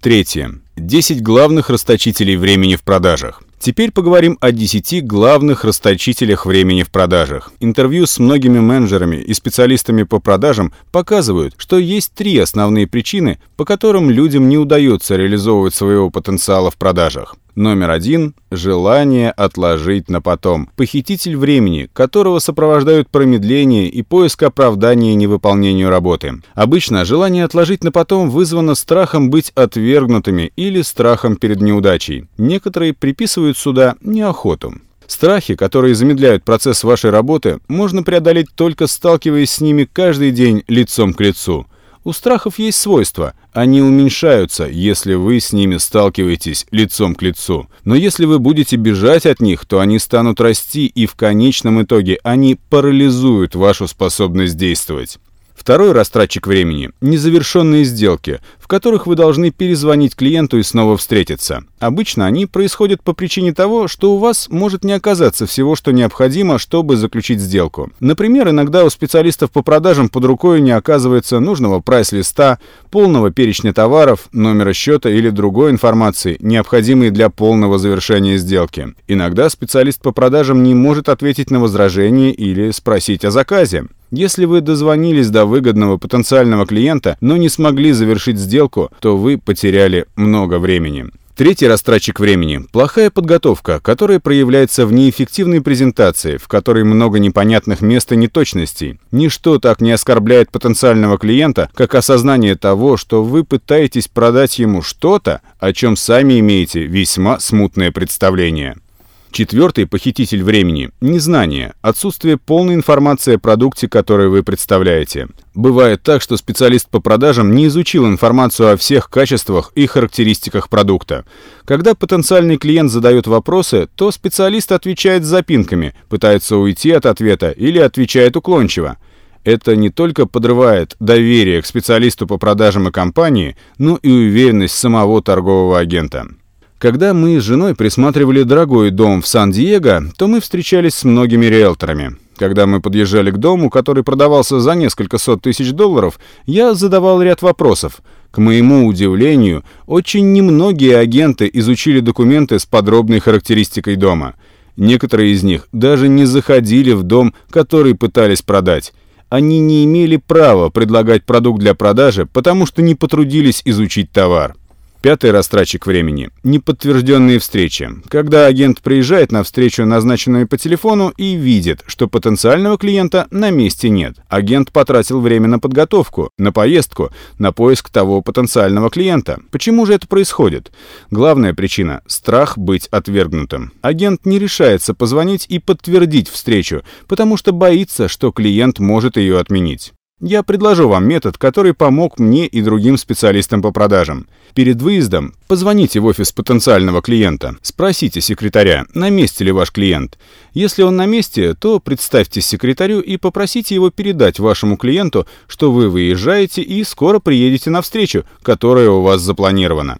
Третье. 10 главных расточителей времени в продажах. Теперь поговорим о 10 главных расточителях времени в продажах. Интервью с многими менеджерами и специалистами по продажам показывают, что есть три основные причины, по которым людям не удается реализовывать своего потенциала в продажах. Номер один – желание отложить на потом. Похититель времени, которого сопровождают промедление и поиск оправдания невыполнению работы. Обычно желание отложить на потом вызвано страхом быть отвергнутыми или страхом перед неудачей. Некоторые приписывают сюда неохоту. Страхи, которые замедляют процесс вашей работы, можно преодолеть только сталкиваясь с ними каждый день лицом к лицу – у страхов есть свойства. Они уменьшаются, если вы с ними сталкиваетесь лицом к лицу. Но если вы будете бежать от них, то они станут расти, и в конечном итоге они парализуют вашу способность действовать. Второй растратчик времени – незавершенные сделки, в которых вы должны перезвонить клиенту и снова встретиться. Обычно они происходят по причине того, что у вас может не оказаться всего, что необходимо, чтобы заключить сделку. Например, иногда у специалистов по продажам под рукой не оказывается нужного прайс-листа, полного перечня товаров, номера счета или другой информации, необходимой для полного завершения сделки. Иногда специалист по продажам не может ответить на возражение или спросить о заказе. Если вы дозвонились до выгодного потенциального клиента, но не смогли завершить сделку, то вы потеряли много времени. Третий растратчик времени – плохая подготовка, которая проявляется в неэффективной презентации, в которой много непонятных мест и неточностей. Ничто так не оскорбляет потенциального клиента, как осознание того, что вы пытаетесь продать ему что-то, о чем сами имеете весьма смутное представление. Четвертый похититель времени – незнание, отсутствие полной информации о продукте, который вы представляете. Бывает так, что специалист по продажам не изучил информацию о всех качествах и характеристиках продукта. Когда потенциальный клиент задает вопросы, то специалист отвечает с запинками, пытается уйти от ответа или отвечает уклончиво. Это не только подрывает доверие к специалисту по продажам и компании, но и уверенность самого торгового агента. Когда мы с женой присматривали дорогой дом в Сан-Диего, то мы встречались с многими риэлторами. Когда мы подъезжали к дому, который продавался за несколько сот тысяч долларов, я задавал ряд вопросов. К моему удивлению, очень немногие агенты изучили документы с подробной характеристикой дома. Некоторые из них даже не заходили в дом, который пытались продать. Они не имели права предлагать продукт для продажи, потому что не потрудились изучить товар. Пятый растратчик времени – неподтвержденные встречи. Когда агент приезжает на встречу, назначенную по телефону, и видит, что потенциального клиента на месте нет. Агент потратил время на подготовку, на поездку, на поиск того потенциального клиента. Почему же это происходит? Главная причина – страх быть отвергнутым. Агент не решается позвонить и подтвердить встречу, потому что боится, что клиент может ее отменить. Я предложу вам метод, который помог мне и другим специалистам по продажам. Перед выездом позвоните в офис потенциального клиента, спросите секретаря, на месте ли ваш клиент. Если он на месте, то представьте секретарю и попросите его передать вашему клиенту, что вы выезжаете и скоро приедете на встречу, которая у вас запланирована.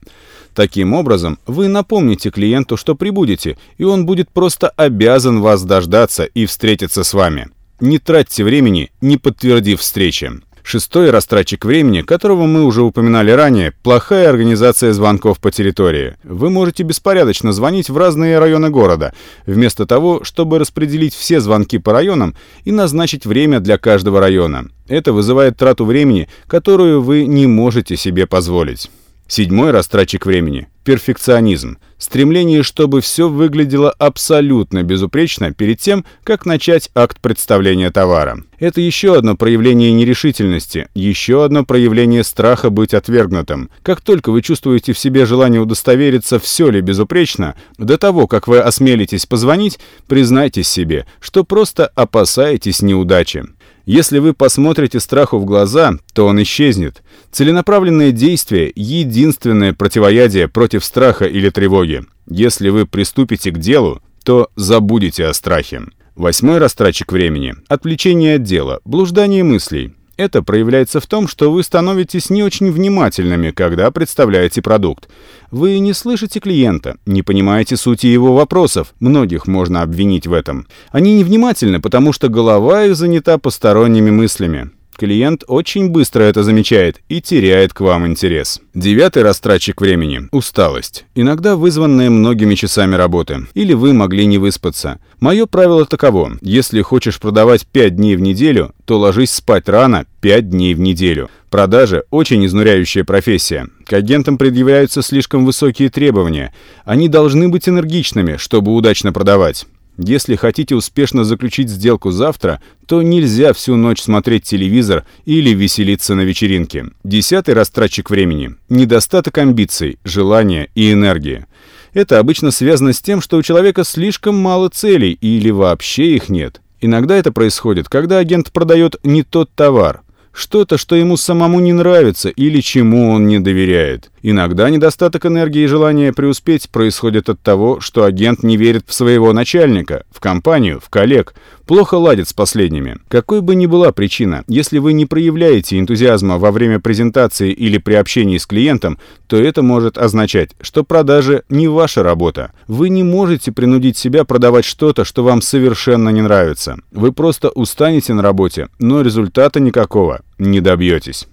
Таким образом, вы напомните клиенту, что прибудете, и он будет просто обязан вас дождаться и встретиться с вами. Не тратьте времени, не подтвердив встречи. Шестой растратчик времени, которого мы уже упоминали ранее, плохая организация звонков по территории. Вы можете беспорядочно звонить в разные районы города, вместо того, чтобы распределить все звонки по районам и назначить время для каждого района. Это вызывает трату времени, которую вы не можете себе позволить. Седьмой растратчик времени – перфекционизм. Стремление, чтобы все выглядело абсолютно безупречно перед тем, как начать акт представления товара. Это еще одно проявление нерешительности, еще одно проявление страха быть отвергнутым. Как только вы чувствуете в себе желание удостовериться, все ли безупречно, до того, как вы осмелитесь позвонить, признайтесь себе, что просто опасаетесь неудачи. Если вы посмотрите страху в глаза, то он исчезнет. Целенаправленное действие – единственное противоядие против страха или тревоги. Если вы приступите к делу, то забудете о страхе. Восьмой растратчик времени – отвлечение от дела, блуждание мыслей. Это проявляется в том, что вы становитесь не очень внимательными, когда представляете продукт. Вы не слышите клиента, не понимаете сути его вопросов, многих можно обвинить в этом. Они невнимательны, потому что голова их занята посторонними мыслями. Клиент очень быстро это замечает и теряет к вам интерес. Девятый растратчик времени – усталость, иногда вызванная многими часами работы. Или вы могли не выспаться. Мое правило таково – если хочешь продавать 5 дней в неделю, то ложись спать рано 5 дней в неделю. Продажи – очень изнуряющая профессия. К агентам предъявляются слишком высокие требования. Они должны быть энергичными, чтобы удачно продавать. Если хотите успешно заключить сделку завтра, то нельзя всю ночь смотреть телевизор или веселиться на вечеринке. Десятый растратчик времени – недостаток амбиций, желания и энергии. Это обычно связано с тем, что у человека слишком мало целей или вообще их нет. Иногда это происходит, когда агент продает не тот товар – что-то, что ему самому не нравится или чему он не доверяет. Иногда недостаток энергии и желания преуспеть происходит от того, что агент не верит в своего начальника, в компанию, в коллег, плохо ладит с последними. Какой бы ни была причина, если вы не проявляете энтузиазма во время презентации или при общении с клиентом, то это может означать, что продажи не ваша работа. Вы не можете принудить себя продавать что-то, что вам совершенно не нравится. Вы просто устанете на работе, но результата никакого не добьетесь.